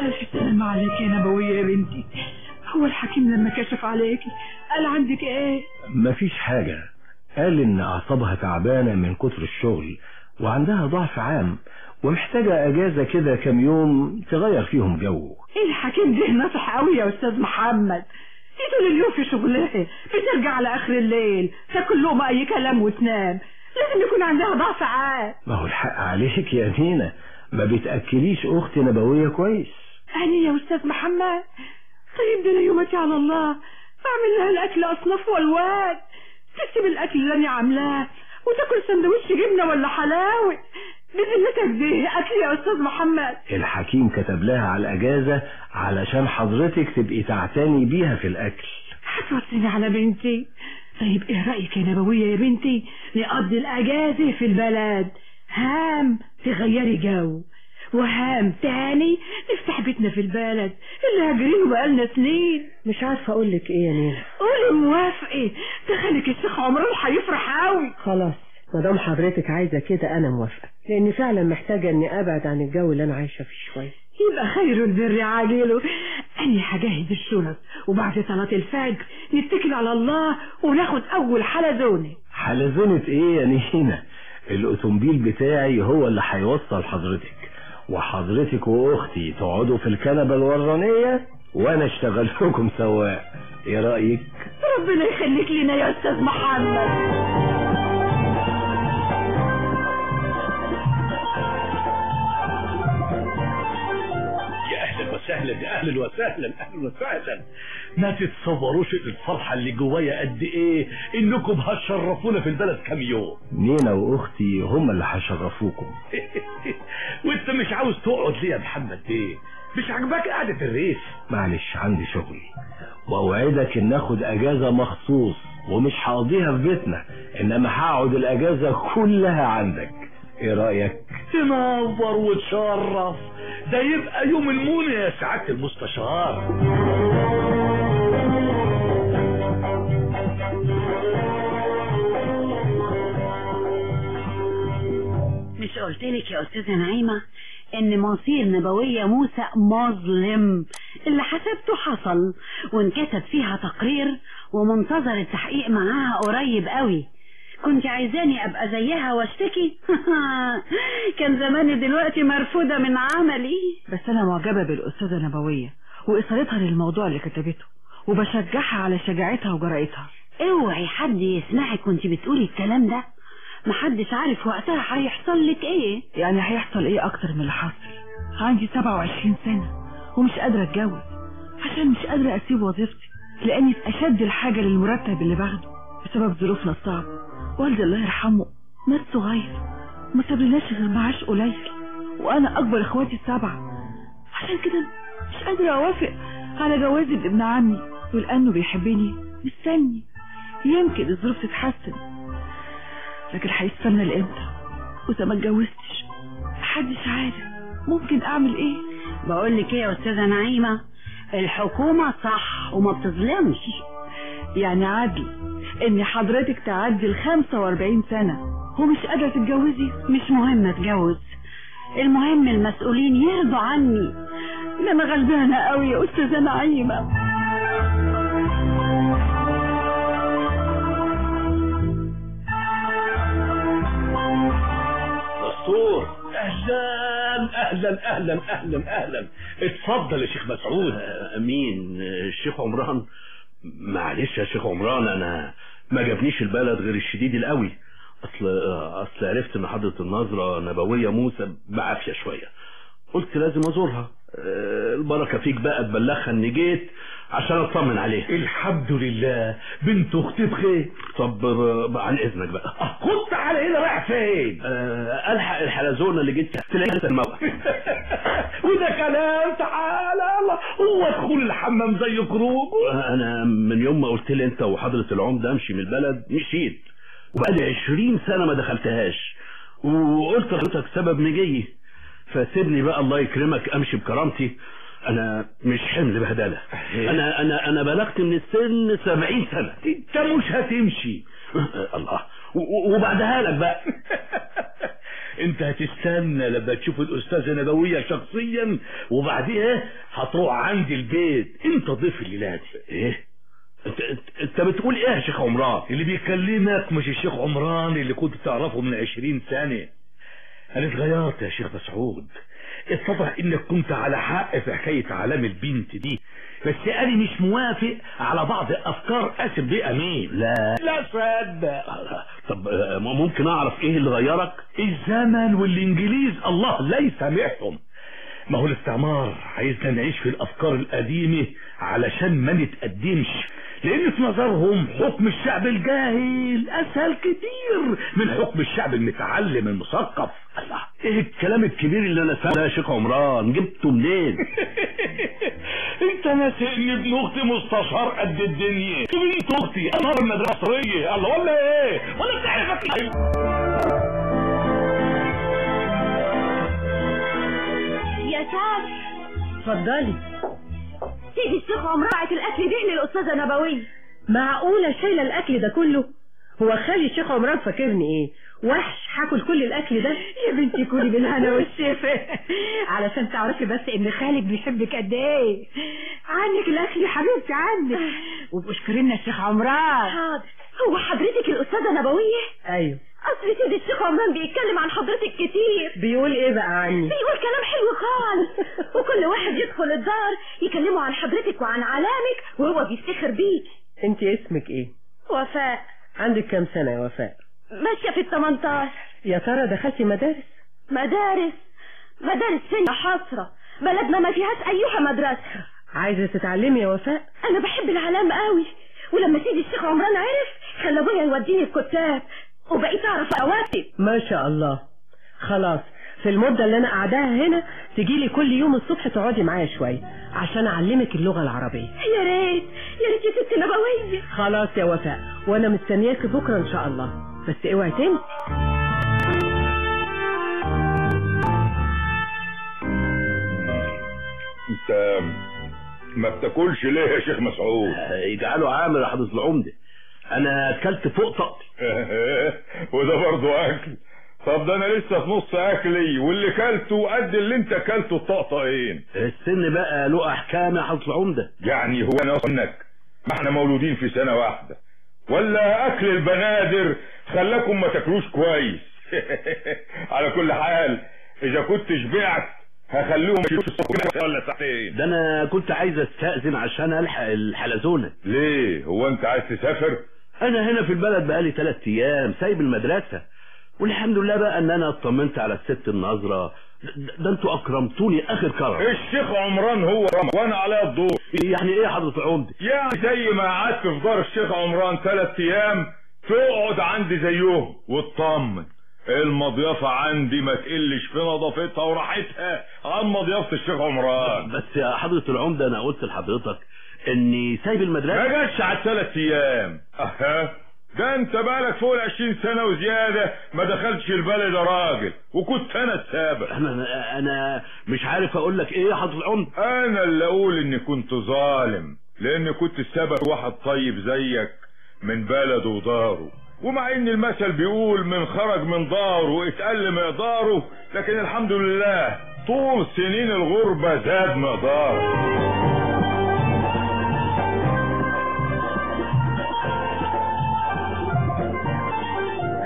ألف سلام عليك يا نبوية يا بنتي. هو الحكيم لما كشف عليكي قال عندك إيه؟ مفيش حاجة. قال إن أعصابها تعبانة من كتر الشغل وعندها ضعف عام ومحتاجة أجازة كده كام يوم تغير فيهم جو. إيه الحكيم ده؟ نصح قوي يا أستاذ محمد. دي طول اليوم في شغلها. بترجع على اخر الليل تاكل لقمة أي كلام وتنام. لازم يكون عندها ضعف عام. ما هو الحق عليك يا نينا ما بتأكليش أخت نبوية كويس. أنا يا أستاذ محمد. طيب ده أنا يومتي على الله بعمل لها الأكل أصناف والوان تكتب الأكل اللي أنا عاملاه وتاكل سندوتش جبنة ولا حلاوة. بذمتك دي أكل يا أستاذ محمد. الحكيم كتب لها على الأجازة علشان حضرتك تبقي تعتني بيها في الأكل. هتوصيني على بنتي. طيب إيه رأيك يا نبوية يا بنتي؟ نقضي الأجازة في البلد هام تغيري جو. وهام تاني نفتح بيتنا في البلد. اللي هاجرينه بقالنا سنين. مش عارفة أقول لك إيه يا نينا قولي موافقة تخليك الشيخ عمران هيفرح قوي خلاص ما دام حضرتك عايزة كده أنا موافقة. لأني فعلا محتاجة إني أبعد عن الجو اللي أنا عايشة فيه شوية. يبقى خير البر عاجله. أنا هجهز الشنط وبعد صلاة الفجر نتكل على الله وناخد أول حلزونة. حلزونة إيه يا نينا الأوتومبيل بتاعي هو اللي هيوصل حضرتك. وحضرتك وأختي تقعدوا في الكنبة الورانية وأنا أشتغل لكم سواق إيه رأيك؟ ربنا يخليك لنا يا أستاذ محمد أهلا أهلا وسهلا أهلا وسهلا. ما تتصوروش الفرحة اللي جوايا قد إيه؟ إنكم هتشرفونا في البلد كام يوم. نينا وأختي هم اللي هيشرفوكم. وأنت مش عاوز تقعد ليه يا محمد؟ إيه؟ مش عاجباك قعدة الريف؟ معلش عندي شغل. وأوعدك إن آخد أجازة مخصوص ومش هقضيها في بيتنا إنما هقعد الأجازة كلها عندك. إيه رأيك؟ تنور وتشرف. ده يبقى يوم المونة يا سعادة المستشار. مش قلت لك يا أستاذة نعيمة إن مصير نبوية موسى مظلم؟ اللي حسبته حصل وانكتب فيها تقرير ومنتظر التحقيق معاها قريب قوي. كنت عايزاني أبقى زيها وأشتكي؟ كان زماني دلوقتي مرفوضة من عملي. بس أنا معجبة بالأستاذة نبوية وإصرارتها للموضوع اللي كتبته وبشجعها على شجاعتها وجرأتها. اوعي حد يسمعك وانت بتقولي الكلام ده. محدش عارف وقتها هيحصل لك إيه. يعني هيحصل إيه أكتر من اللي حصل؟ عندي 27 سنة ومش قادرة اتجوز عشان مش قادرة أسيب وظيفتي لأني في أشد الحاجة للمرتب اللي باخده بسبب ظروفنا الصعبة. والدي الله يرحمه مات صغير وما سابلناش غير معاش قليل وأنا أكبر إخواتي السبعة. عشان كده مش قادرة أوافق على جوازي بابن عمي ولأنه بيحبني مستني. يمكن الظروف تتحسن لكن هيستنى لإمتى؟ وإذا ما اتجوزتش محدش عارف ممكن أعمل إيه؟ بقول لك إيه يا أستاذة نعيمة؟ الحكومة صح وما بتظلمش. يعني عدل. إن حضرتك تعدي ال 45 سنة. ومش قادرة تتجوزي؟ مش مهم أتجوز. المهم المسؤولين يرضوا عني. ده أنا غلبانة قوي يا أستاذة نعيمة. دستور. أهلا أهلا أهلا أهلا أهلا. اتفضل يا شيخ مسعود. مين الشيخ عمران. معلش يا شيخ عمران أنا ما جابنيش البلد غير الشديد القوي. أصل أصل عرفت إن حضرة النظرة نبوية موسى بعافية شوية. قلت لازم أزورها. آه، البركة فيك بقى تبلغها إني جيت. عشان اطمن عليها الحمد لله. بنت أختي بخير طب عن إذنك بقى. خد تعالى هنا رايح فين؟ آه، ألحق الحلزونة اللي جيت تلاقيها لسه الموقف وده كلام تعالى الله هو دخول الحمام زي خروج أنا من يوم ما قلت لي أنت وحضرة العمدة أمشي من البلد مشيت. وبقالي عشرين سنة ما دخلتهاش. وقلت لحضرتك سبب مجيي فسيبني بقى الله يكرمك أمشي بكرامتي. أنا مش حمل بهدلة أنا أنا أنا بلغت من السن سبعين سنة. أنت مش هتمشي. الله. وبعدها لك بقى. أنت هتستنى لما تشوف الأستاذة نبوية شخصيا وبعدها هتروح عندي البيت. أنت ضيف الليلة دي إيه أنت, أنت, بتقول إيه يا شيخ عمران؟ اللي بيكلمك مش الشيخ عمران اللي كنت تعرفه من عشرين سنة. أنا اتغيرت يا شيخ مسعود. اتضح إنك كنت على حق في حكاية علام البنت دي. بس أنا مش موافق على بعض أفكار قاسم بيه أمين. لا. لا صدق. طب آه، ممكن أعرف إيه اللي غيرك؟ الزمن والإنجليز الله لا يسامحهم ما هو الاستعمار عايزنا نعيش في الأفكار القديمة علشان ما نتقدمش. لأن في نظرهم حكم الشعب الجاهل أسهل كتير من حكم الشعب المتعلم المثقف. الله. إيه الكلام الكبير اللي أنا سامعه ده يا شيخ عمران جبته منين؟ أنت ناسي إن ابن أختي مستشار قد الدنيا. بنت أختي أنا المدرسية. الله ولا إيه؟ ولا بتعرف يا سعد اتفضلي. سيدي الشيخ عمران بعت الأكل ده للاستاذه نبويه معقولة شايلة الأكل ده كله؟ هو خالي الشيخ عمران فاكرني إيه؟ وحش هاكل كل الأكل ده؟ يا بنتي كلي بالهنا والشفا. علشان تعرفي بس إن خالك بيحبك قد إيه. عنك الأكل يا حبيبتي عنك. وبشكري لنا الشيخ عمران. حاضر. هو حضرتك الأستاذة نبوية؟ أيوه. أصل سيدي الشيخ عمران بيتكلم عن حضرتك كتير. بيقول إيه بقى عني؟ بيقول كلام حلو خالص. وكل واحد يدخل الدار يكلمه عن حضرتك وعن علامك وهو بيفتخر بيك. أنت اسمك إيه؟ وفاء. عندك كام سنة يا وفاء؟ ماشية في ال 18 يا ترى دخلتي مدارس؟ مدارس. مدارس يا حسرة؟ بلدنا ما فيهاش ايها مدرسة. عايزة تتعلمي يا وفاء؟ أنا بحب العلام قوي. ولما سيدي الشيخ عمران عرف خلى أبويا يوديني الكتاب. وبقيت أعرف اواتب ما شاء الله. خلاص في المدة اللي أنا قاعداها هنا تجيلي كل يوم الصبح تقعدي معايا شوية عشان أعلمك اللغة العربية. يا ريت. يا ريت يا ست نبوية. خلاص يا وفاء وأنا مستنياكي بكرة إن شاء الله. بس اوعي تنسي. انت ما بتاكلش ليه يا شيخ مسعود؟ يجعله عامل يا حضرة العمدة. أنا أكلت فوق طاقتي. وده برضه أكل. طب ده أنا لسه في نص أكلي واللي كلته قد اللي أنت كلته الطقطقين السن بقى له أحكام يا حضرة العمدة يعني هو أنا إنك ما إحنا مولودين في سنة واحدة. ولا أكل البنادر خلاكم ما تاكلوش كويس. على كل حال إذا كنت شبعت هخليهم يشوفوا الصبح ولا ساعتين. ده أنا كنت عايز أستأذن عشان ألحق الحلزونة. ليه؟ هو أنت عايز تسافر؟ أنا هنا في البلد بقالي ثلاث أيام سايب المدرسة. والحمد لله بقى إن أنا اطمنت على الست النظرة ده- أنتوا أكرمتوني آخر كرم. الشيخ عمران هو رمى وأنا عليا الدور يعني إيه يا حضرة العمدة يعني زي ما قعدت في دار الشيخ عمران ثلاث أيام تقعد عندي زيهم. وتطمن المضيافة عندي ما تقلش في نظافتها وراحتها عن مضيافة الشيخ عمران. بس يا حضرة العمدة أنا قلت لحضرتك إني سايب ما المدرسة جاتش على الثلاث أيام. أها. ده أنت بقالك فوق العشرين سنة وزيادة؟ ما دخلتش البلد يا راجل. وكنت أنا السابق. أنا أنا مش عارف أقول لك إيه يا العمر. أنا اللي أقول إني كنت ظالم لأن كنت السبب واحد طيب زيك من بلده وداره. ومع إن المثل بيقول من خرج من داره اتقل مقداره لكن الحمد لله طول سنين الغربة زاد مقداره.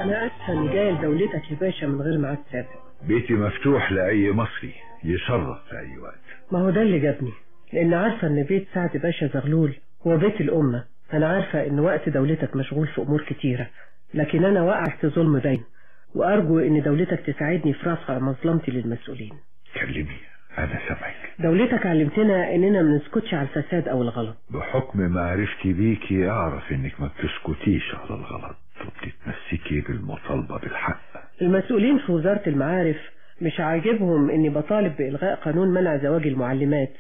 أنا اسفه اني جاية لدولتك يا باشا من غير ميعاد سابق. بيتي مفتوح لأي مصري يشرف في أي وقت. ما هو ده اللي جابني. لأن عارفة إن بيت سعد باشا زغلول هو بيت الأمة. أنا عارفة إن وقت دولتك مشغول في أمور كتيرة. لكن أنا واقع في ظلم باين وأرجو إن دولتك تساعدني في رفع مظلمتي للمسؤولين. كلمي أنا سامعك. دولتك علمتنا إننا ما نسكتش على الفساد أو الغلط. بحكم معرفتي بيكي أعرف إنك ما بتسكتيش على الغلط. وبتتمسكي بالمطالبة بالحق. المسؤولين في وزارة المعارف مش عاجبهم إني بطالب بإلغاء قانون منع زواج المعلمات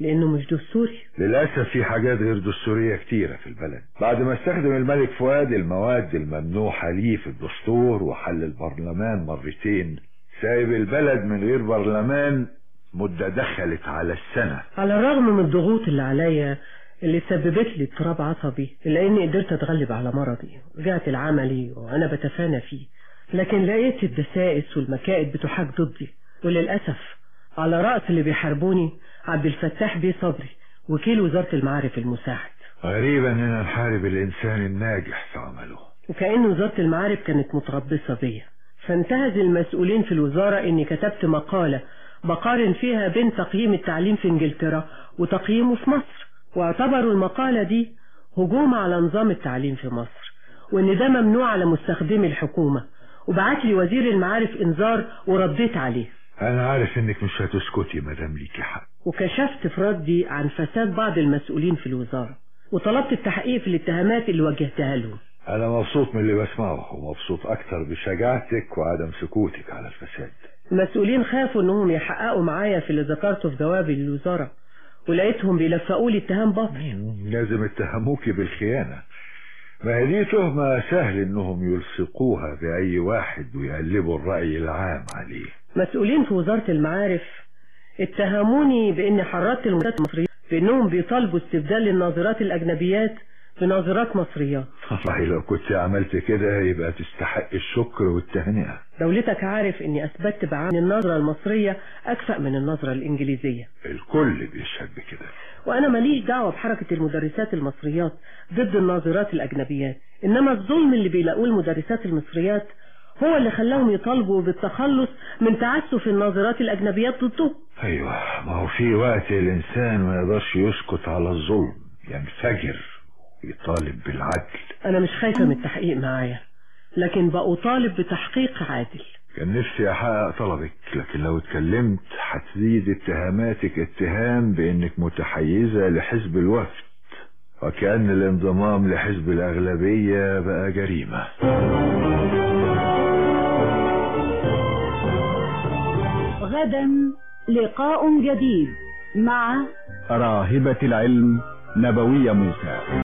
لأنه مش دستوري. للأسف في حاجات غير دستورية كتيرة في البلد. بعد ما استخدم الملك فؤاد المواد الممنوحة ليه في الدستور وحل البرلمان مرتين سايب البلد من غير برلمان مدة دخلت على السنة. على الرغم من الضغوط اللي عليا اللي سببت لي اضطراب عصبي الا اني قدرت أتغلب على مرضي رجعت العملي وأنا بتفانى فيه. لكن لقيت الدسائس والمكائد بتحاك ضدي وللأسف على رأس اللي بيحاربوني عبد الفتاح بيه صبري وكيل وزارة المعارف المساعد. غريبا اننا نحارب الإنسان الناجح في عمله وكأن وزارة المعارف كانت متربصة بيا. فانتهز المسؤولين في الوزارة إني كتبت مقالة بقارن فيها بين تقييم التعليم في إنجلترا وتقييمه في مصر. واعتبروا المقالة دي هجوم على نظام التعليم في مصر وإن ده ممنوع على مستخدمي الحكومة. وبعت لي وزير المعارف إنذار ورديت عليه. أنا عارف إنك مش هتسكتي مادام ليكي حق. وكشفت في ردي عن فساد بعض المسؤولين في الوزارة وطلبت التحقيق في الاتهامات اللي وجهتها لهم. أنا مبسوط من اللي بسمعه ومبسوط أكتر بشجاعتك وعدم سكوتك على الفساد. المسؤولين خافوا إنهم يحققوا معايا في اللي ذكرته في جوابي للوزارة ولقيتهم بيلفقوا لي اتهام باطل لازم اتهموكي بالخيانة. ما دي تهمة سهل إنهم يلصقوها بأي واحد ويقلبوا الرأي العام عليه. مسؤولين في وزارة المعارف اتهموني بإني حرضت المدرسات المصرية بإنهم بيطالبوا استبدال الناظرات الأجنبيات بناظرات مصريات والله لو كنت عملت كده يبقى تستحق الشكر والتهنئة. دولتك عارف إني أثبتت بعين النظرة المصرية اكفأ من النظرة الإنجليزية. الكل بيشهد بكده. وأنا ماليش دعوة بحركة المدرسات المصريات ضد الناظرات الأجنبيات. إنما الظلم اللي بيلاقوه المدرسات المصريات هو اللي خلاهم يطالبوا بالتخلص من تعسف الناظرات الأجنبيات ضدهم أيوه ما هو في وقت الإنسان ما يقدرش يسكت على الظلم ينفجر. يطالب بالعدل. أنا مش خايفة من التحقيق معايا لكن بأطالب بتحقيق عادل. كان نفسي أحقق طلبك لكن لو اتكلمت هتزيد اتهاماتك اتهام بأنك متحيزة لحزب الوفد وكأن الانضمام لحزب الأغلبية بقى جريمة. غدا لقاء جديد مع راهبة العلم نبوية موسى.